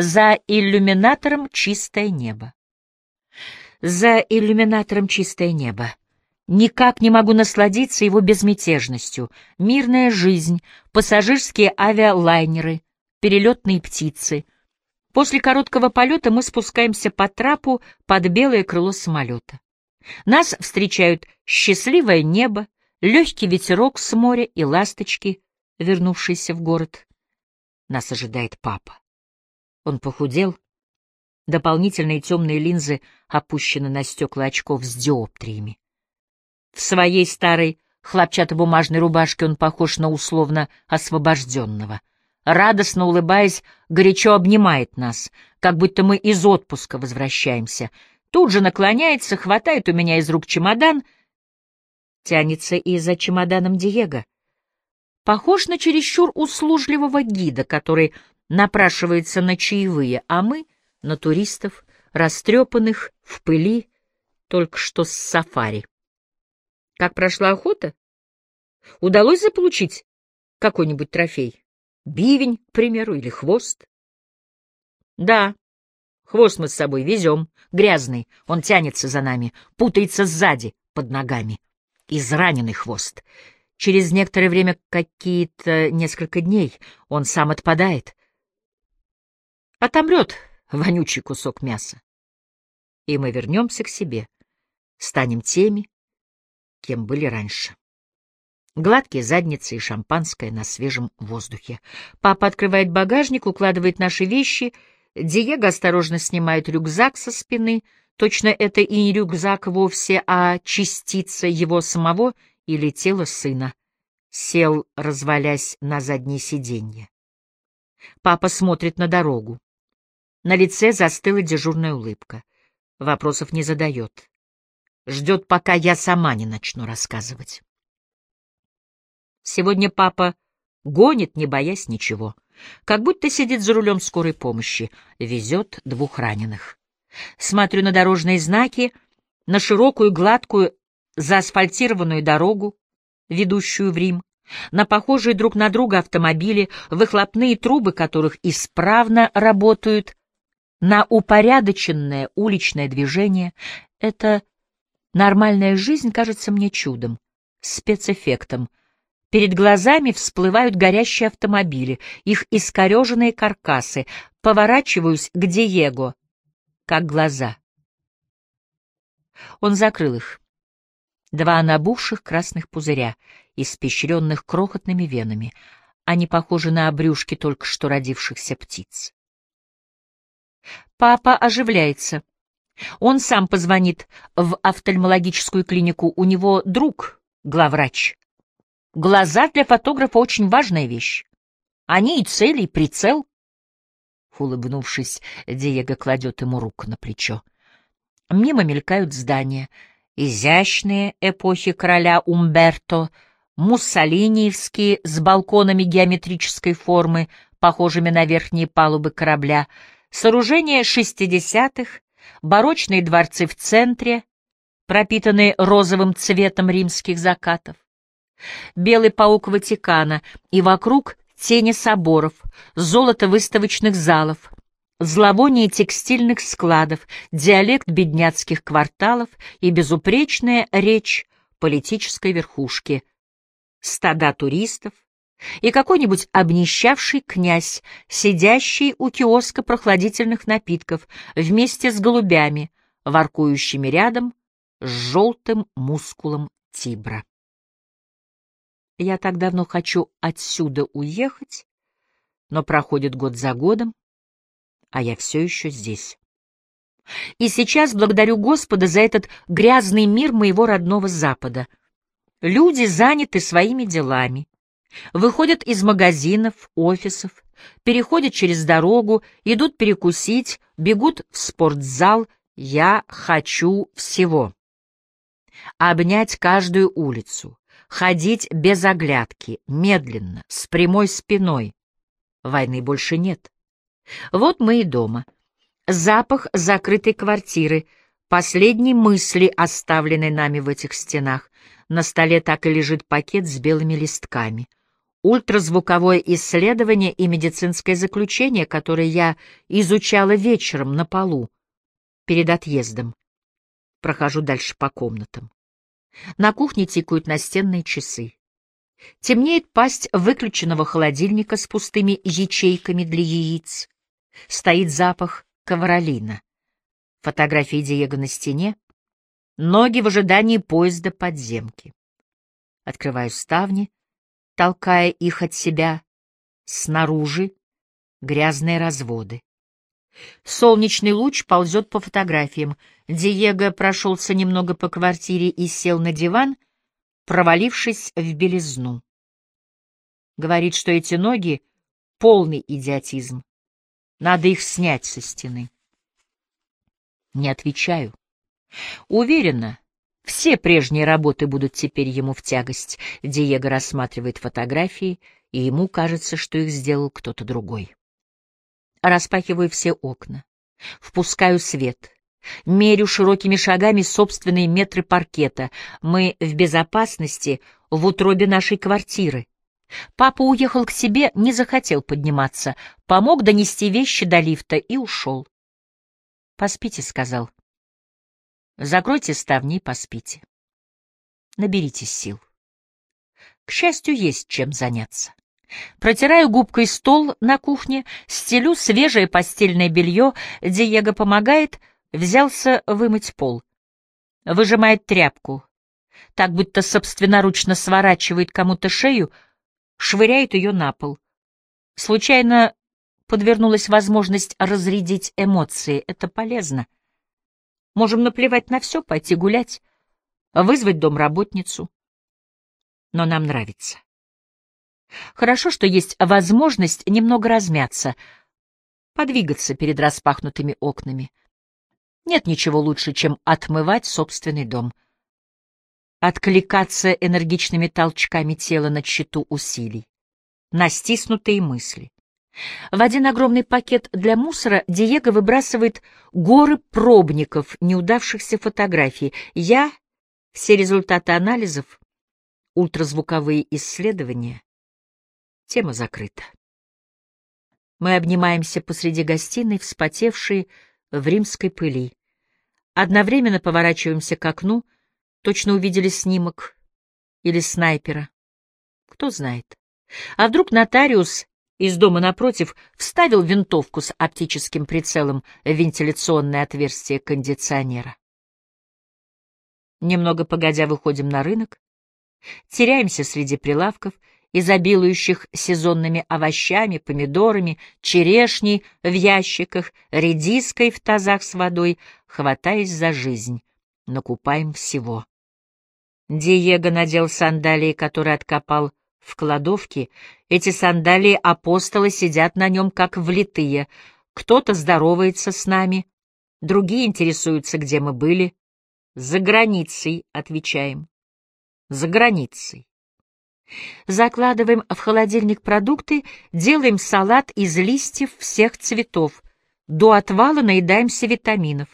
За иллюминатором чистое небо. За иллюминатором чистое небо. Никак не могу насладиться его безмятежностью. Мирная жизнь, пассажирские авиалайнеры, перелетные птицы. После короткого полета мы спускаемся по трапу под белое крыло самолета. Нас встречают счастливое небо, легкий ветерок с моря и ласточки, вернувшиеся в город. Нас ожидает папа. Он похудел. Дополнительные темные линзы опущены на стекла очков с диоптриями. В своей старой хлопчатобумажной рубашке он похож на условно освобожденного. Радостно улыбаясь, горячо обнимает нас, как будто мы из отпуска возвращаемся. Тут же наклоняется, хватает у меня из рук чемодан, тянется и за чемоданом Диего. Похож на чересчур услужливого гида, который напрашивается на чаевые, а мы — на туристов, растрепанных, в пыли, только что с сафари. Как прошла охота? Удалось заполучить какой-нибудь трофей? Бивень, к примеру, или хвост? Да, хвост мы с собой везем, грязный, он тянется за нами, путается сзади, под ногами. Израненный хвост. Через некоторое время, какие-то несколько дней, он сам отпадает, Отомрет вонючий кусок мяса. И мы вернемся к себе, станем теми, кем были раньше. Гладкие задницы и шампанское на свежем воздухе. Папа открывает багажник, укладывает наши вещи. Диего осторожно снимает рюкзак со спины. Точно это и не рюкзак вовсе, а частица его самого или тела сына. Сел, развалясь на заднее сиденье. Папа смотрит на дорогу. На лице застыла дежурная улыбка. Вопросов не задает. Ждет, пока я сама не начну рассказывать. Сегодня папа гонит, не боясь ничего. Как будто сидит за рулем скорой помощи, везет двух раненых. Смотрю на дорожные знаки, на широкую, гладкую, заасфальтированную дорогу, ведущую в Рим, на похожие друг на друга автомобили, выхлопные трубы которых исправно работают, на упорядоченное уличное движение, эта нормальная жизнь кажется мне чудом, спецэффектом. Перед глазами всплывают горящие автомобили, их искореженные каркасы. Поворачиваюсь к Диего, как глаза. Он закрыл их. Два набухших красных пузыря, испещренных крохотными венами. Они похожи на обрюшки только что родившихся птиц. Папа оживляется. Он сам позвонит в офтальмологическую клинику. У него друг, главврач. Глаза для фотографа очень важная вещь. Они и цель, и прицел. Улыбнувшись, Диего кладет ему руку на плечо. Мимо мелькают здания. Изящные эпохи короля Умберто, муссолиниевские с балконами геометрической формы, похожими на верхние палубы корабля — Сооружения шестидесятых, барочные дворцы в центре, пропитанные розовым цветом римских закатов, белый паук Ватикана и вокруг тени соборов, золото выставочных залов, зловоние текстильных складов, диалект бедняцких кварталов и безупречная речь политической верхушки, стада туристов, и какой-нибудь обнищавший князь, сидящий у киоска прохладительных напитков вместе с голубями, воркующими рядом с желтым мускулом тибра. Я так давно хочу отсюда уехать, но проходит год за годом, а я все еще здесь. И сейчас благодарю Господа за этот грязный мир моего родного Запада. Люди заняты своими делами, Выходят из магазинов, офисов, переходят через дорогу, идут перекусить, бегут в спортзал. Я хочу всего. Обнять каждую улицу, ходить без оглядки, медленно, с прямой спиной. Войны больше нет. Вот мы и дома. Запах закрытой квартиры, последней мысли, оставленной нами в этих стенах. На столе так и лежит пакет с белыми листками. Ультразвуковое исследование и медицинское заключение, которое я изучала вечером на полу перед отъездом. Прохожу дальше по комнатам. На кухне тикают настенные часы. Темнеет пасть выключенного холодильника с пустыми ячейками для яиц. Стоит запах ковролина. Фотографии Диего на стене. Ноги в ожидании поезда подземки. Открываю ставни, толкая их от себя. Снаружи грязные разводы. Солнечный луч ползет по фотографиям. Диего прошелся немного по квартире и сел на диван, провалившись в белизну. Говорит, что эти ноги — полный идиотизм. Надо их снять со стены. Не отвечаю. Уверена, все прежние работы будут теперь ему в тягость. Диего рассматривает фотографии, и ему кажется, что их сделал кто-то другой. Распахиваю все окна, впускаю свет, мерю широкими шагами собственные метры паркета. Мы в безопасности в утробе нашей квартиры. Папа уехал к себе, не захотел подниматься, помог донести вещи до лифта и ушел. «Поспите», — сказал. «Закройте ставни и поспите. Наберитесь сил. К счастью, есть чем заняться». Протираю губкой стол на кухне, стелю свежее постельное белье, Диего помогает, взялся вымыть пол. Выжимает тряпку, так будто собственноручно сворачивает кому-то шею, швыряет ее на пол. Случайно подвернулась возможность разрядить эмоции. Это полезно. Можем наплевать на все, пойти гулять, вызвать домработницу. Но нам нравится. Хорошо, что есть возможность немного размяться, подвигаться перед распахнутыми окнами. Нет ничего лучше, чем отмывать собственный дом. Откликаться энергичными толчками тела на счету усилий, на стиснутые мысли. В один огромный пакет для мусора Диего выбрасывает горы пробников неудавшихся фотографий. Я — все результаты анализов, ультразвуковые исследования, Тема закрыта. Мы обнимаемся посреди гостиной, вспотевшие в римской пыли. Одновременно поворачиваемся к окну, точно увидели снимок или снайпера. Кто знает. А вдруг нотариус из дома напротив вставил винтовку с оптическим прицелом в вентиляционное отверстие кондиционера. Немного погодя выходим на рынок, теряемся среди прилавков — изобилующих сезонными овощами, помидорами, черешней в ящиках, редиской в тазах с водой, хватаясь за жизнь. Накупаем всего. Диего надел сандалии, которые откопал в кладовке. Эти сандалии апостолы сидят на нем, как влитые. Кто-то здоровается с нами, другие интересуются, где мы были. За границей, отвечаем. За границей. Закладываем в холодильник продукты, делаем салат из листьев всех цветов. До отвала наедаемся витаминов.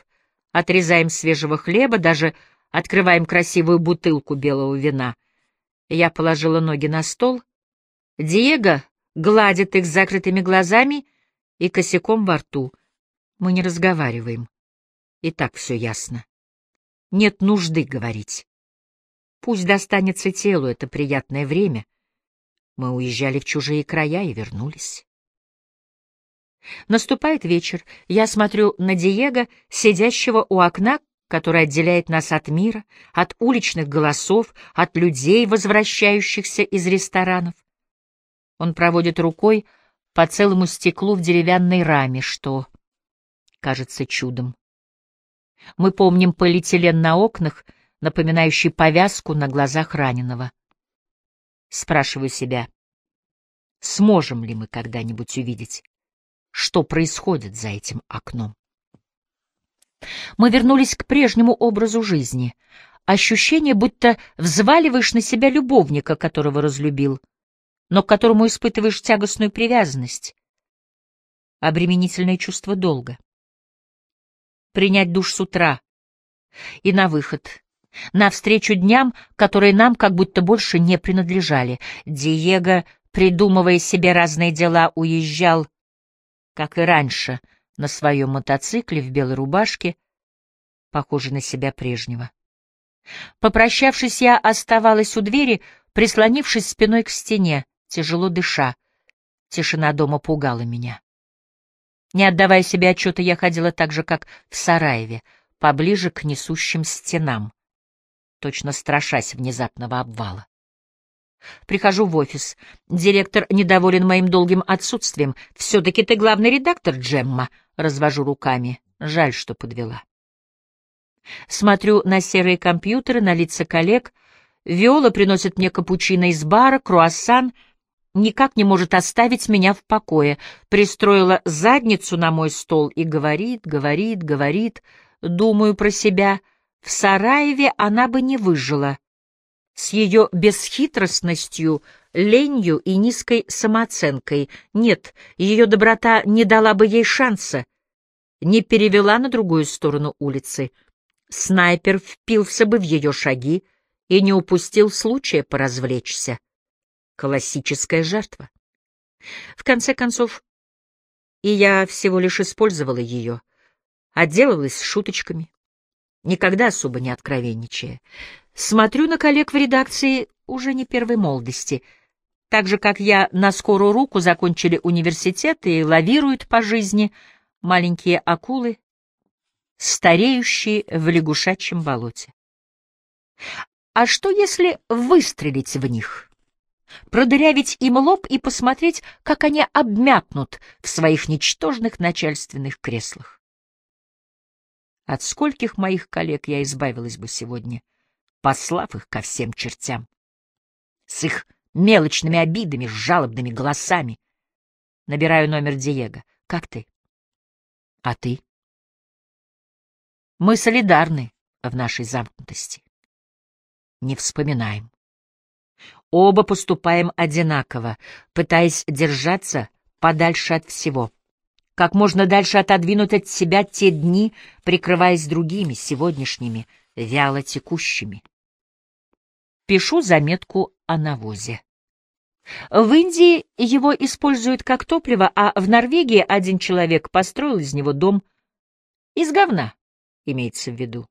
Отрезаем свежего хлеба, даже открываем красивую бутылку белого вина. Я положила ноги на стол. Диего гладит их закрытыми глазами и косяком во рту. Мы не разговариваем. И так все ясно. Нет нужды говорить. Пусть достанется телу это приятное время. Мы уезжали в чужие края и вернулись. Наступает вечер. Я смотрю на Диего, сидящего у окна, которое отделяет нас от мира, от уличных голосов, от людей, возвращающихся из ресторанов. Он проводит рукой по целому стеклу в деревянной раме, что кажется чудом. Мы помним полиэтилен на окнах — напоминающий повязку на глазах раненого. Спрашиваю себя, сможем ли мы когда-нибудь увидеть, что происходит за этим окном. Мы вернулись к прежнему образу жизни. Ощущение, будто взваливаешь на себя любовника, которого разлюбил, но к которому испытываешь тягостную привязанность. Обременительное чувство долга. Принять душ с утра и на выход, навстречу дням, которые нам как будто больше не принадлежали. Диего придумывая себе разные дела, уезжал, как и раньше, на своем мотоцикле в белой рубашке, похожей на себя прежнего. Попрощавшись, я оставалась у двери, прислонившись спиной к стене, тяжело дыша. Тишина дома пугала меня. Не отдавая себе отчета, я ходила так же, как в Сараеве, поближе к несущим стенам, точно страшась внезапного обвала. Прихожу в офис. Директор недоволен моим долгим отсутствием. «Все-таки ты главный редактор, Джемма», — развожу руками. Жаль, что подвела. Смотрю на серые компьютеры, на лица коллег. Виола приносит мне капучино из бара, круассан. Никак не может оставить меня в покое. Пристроила задницу на мой стол и говорит, говорит, говорит. Думаю про себя. В Сараеве она бы не выжила. С ее бесхитростностью, ленью и низкой самооценкой. Нет, ее доброта не дала бы ей шанса. Не перевела на другую сторону улицы — снайпер впился бы в ее шаги и не упустил случая поразвлечься. Классическая жертва. В конце концов, и я всего лишь использовала ее, отделалась шуточками, никогда особо не откровенничая. Смотрю на коллег в редакции уже не первой молодости, так же, как я на скорую руку закончили университет и лавируют по жизни маленькие акулы, стареющие в лягушачьем болоте. А что, если выстрелить в них? Продырявить им лоб и посмотреть, как они обмякнут в своих ничтожных начальственных креслах? От скольких моих коллег я избавилась бы сегодня, послав их ко всем чертям? С их мелочными обидами, с жалобными голосами. Набираю номер Диего. Как ты? А ты? Мы солидарны в нашей замкнутости. Не вспоминаем. Оба поступаем одинаково, пытаясь держаться подальше от всего. Как можно дальше отодвинуть от себя те дни, прикрываясь другими, сегодняшними, вяло текущими. Пишу заметку о навозе. В Индии его используют как топливо, а в Норвегии один человек построил из него дом из говна имеется в виду.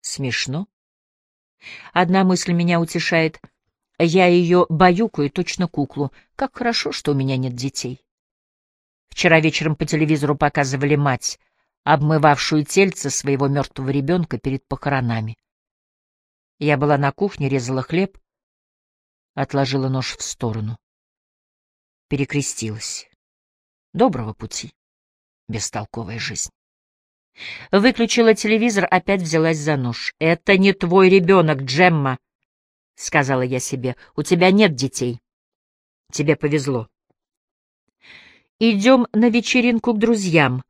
Смешно. Одна мысль меня утешает. Я ее баюкаю, точно куклу. Как хорошо, что у меня нет детей. Вчера вечером по телевизору показывали мать, обмывавшую тельце своего мертвого ребенка перед похоронами. Я была на кухне, резала хлеб, отложила нож в сторону. Перекрестилась. Доброго пути, бестолковая жизнь. Выключила телевизор, опять взялась за нож. «Это не твой ребенок, Джемма», — сказала я себе. «У тебя нет детей. Тебе повезло». Идем на вечеринку к друзьям.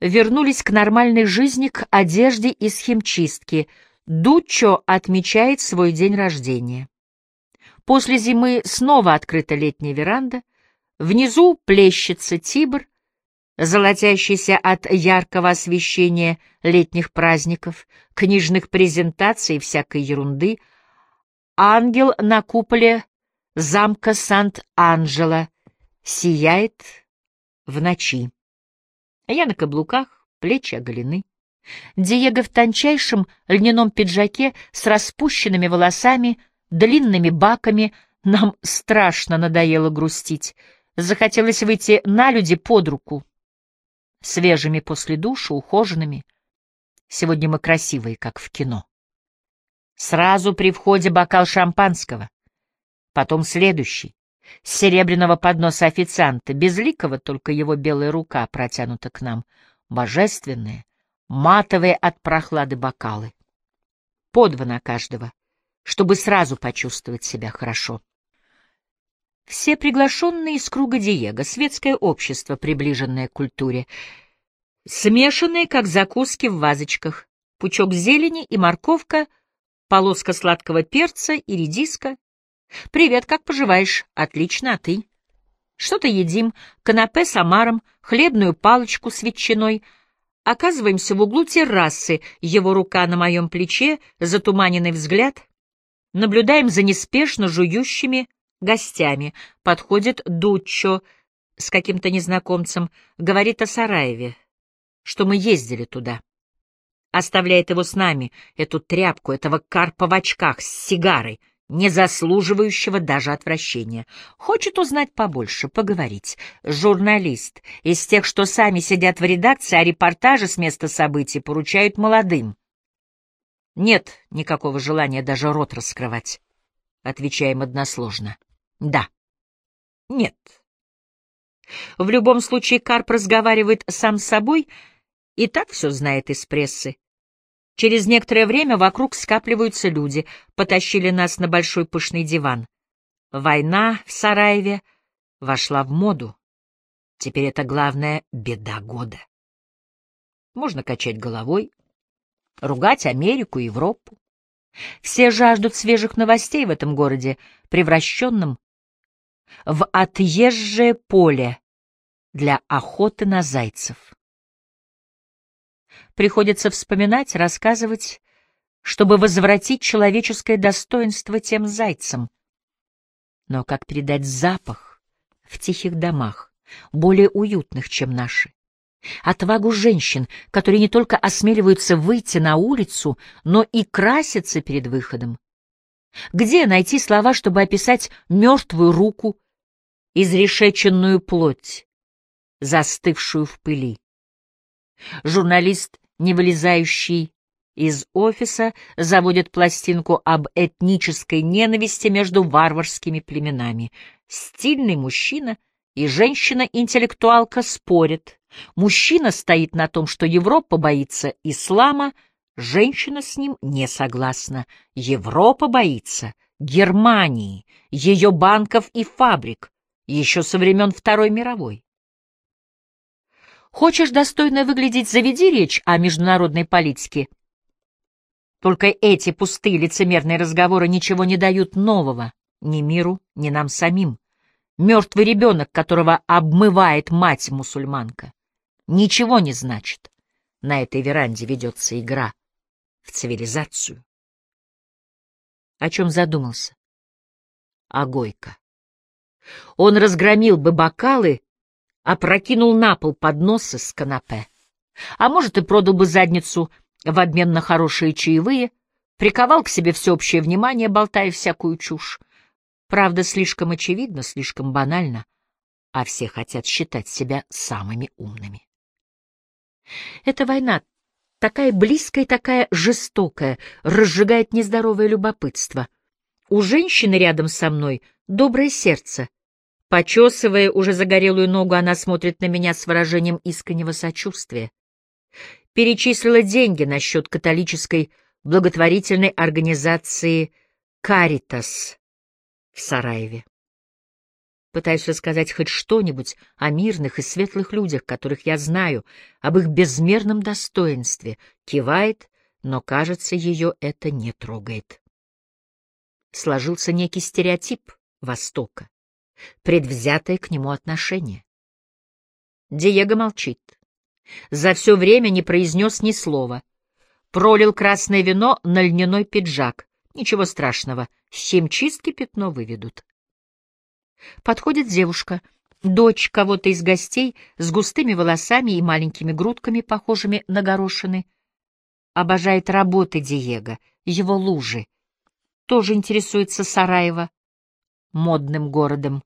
Вернулись к нормальной жизни, к одежде из химчистки. Дучо отмечает свой день рождения. После зимы снова открыта летняя веранда. Внизу плещется Тибр — золотящийся от яркого освещения летних праздников, книжных презентаций всякой ерунды, ангел на куполе замка Сант-Анджело сияет в ночи. Я на каблуках, плечи оголены. Диего в тончайшем льняном пиджаке с распущенными волосами, длинными баками. Нам страшно надоело грустить. Захотелось выйти на люди под руку, свежими после душа, ухоженными. Сегодня мы красивые, как в кино. Сразу при входе бокал шампанского, потом следующий, с серебряного подноса официанта, безликого только его белая рука протянута к нам, божественные, матовые от прохлады бокалы. По два на каждого, чтобы сразу почувствовать себя хорошо. Все приглашенные из круга Диего, светское общество, приближенное к культуре, смешанные, как закуски в вазочках, пучок зелени и морковка, полоска сладкого перца и редиска. «Привет, как поживаешь? Отлично, а ты?» «Что-то едим, канапе с омаром, хлебную палочку с ветчиной». Оказываемся в углу террасы, его рука на моем плече, затуманенный взгляд. Наблюдаем за неспешно жующими гостями. Подходит Дуччо с каким-то незнакомцем, говорит о Сараеве, что мы ездили туда. Оставляет его с нами, эту тряпку, этого карпа в очках с сигарой, не заслуживающего даже отвращения. Хочет узнать побольше, поговорить. Журналист из тех, что сами сидят в редакции, а репортажи с места событий поручают молодым. Нет никакого желания даже рот раскрывать. Отвечаем односложно. Да. Нет. В любом случае Карп разговаривает сам с собой и так все знает из прессы. Через некоторое время вокруг скапливаются люди, потащили нас на большой пышный диван. Война в Сараеве вошла в моду. Теперь это главная беда года. Можно качать головой, ругать Америку, Европу. Все жаждут свежих новостей в этом городе, превращенном в отъезжее поле для охоты на зайцев. Приходится вспоминать, рассказывать, чтобы возвратить человеческое достоинство тем зайцам. Но как передать запах в тихих домах, более уютных, чем наши? Отвагу женщин, которые не только осмеливаются выйти на улицу, но и красятся перед выходом. Где найти слова, чтобы описать мертвую руку, изрешеченную плоть, застывшую в пыли? Журналист, не вылезающий из офиса, заводит пластинку об этнической ненависти между варварскими племенами. Стильный мужчина и женщина-интеллектуалка спорят. Мужчина стоит на том, что Европа боится ислама, женщина с ним не согласна. Европа боится Германии, ее банков и фабрик, еще со времен Второй мировой. Хочешь достойно выглядеть, заведи речь о международной политике. Только эти пустые лицемерные разговоры ничего не дают нового ни миру, ни нам самим. Мертвый ребенок, которого обмывает мать-мусульманка, ничего не значит. На этой веранде ведется игра в цивилизацию. О чем задумался? О Гойко. Он разгромил бы бокалы опрокинул на пол подносы с канапе. А может, и продал бы задницу в обмен на хорошие чаевые, приковал к себе всеобщее внимание, болтая всякую чушь. Правда, слишком очевидно, слишком банально, а все хотят считать себя самыми умными. Эта война, такая близкая и такая жестокая, разжигает нездоровое любопытство. У женщины рядом со мной доброе сердце, Почесывая уже загорелую ногу, она смотрит на меня с выражением искреннего сочувствия. Перечислила деньги на счет католической благотворительной организации «Каритас» в Сараеве. Пытаюсь рассказать хоть что-нибудь о мирных и светлых людях, которых я знаю, об их безмерном достоинстве. Кивает, но, кажется, ее это не трогает. Сложился некий стереотип Востока предвзятое к нему отношение. Диего молчит. За все время не произнес ни слова. Пролил красное вино на льняной пиджак. Ничего страшного, с химчистки пятно выведут. Подходит девушка, дочь кого-то из гостей, с густыми волосами и маленькими грудками, похожими на горошины. Обожает работы Диего, его лужи. Тоже интересуется Сараево, модным городом.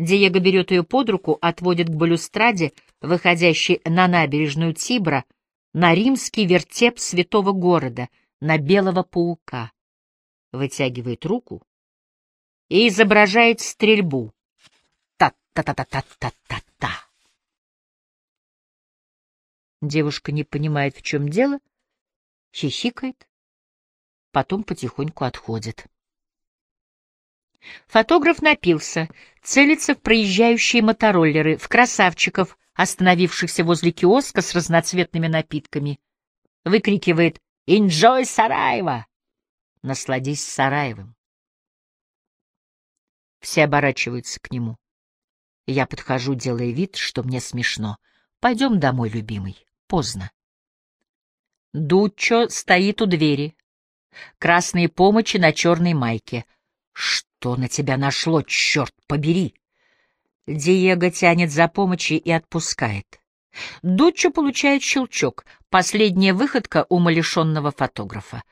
Диего берет ее под руку, отводит к балюстраде, выходящей на набережную Тибра, на римский вертеп святого города, на белого паука. Вытягивает руку и изображает стрельбу. Та-та-та-та-та-та-та. Девушка не понимает, в чем дело, хихикает, потом потихоньку отходит. Фотограф напился, целится в проезжающие мотороллеры, в красавчиков, остановившихся возле киоска с разноцветными напитками. Выкрикивает «Enjoy Сараево!» «Насладись Сараевым!» Все оборачиваются к нему. Я подхожу, делая вид, что мне смешно. «Пойдем домой, любимый. Поздно». Дуччо стоит у двери. Красные помощи на черной майке. «Что?» Что на тебя нашло, черт побери? Диего тянет за помощью и отпускает. Дуччо получает щелчок, последняя выходка умалишенного фотографа.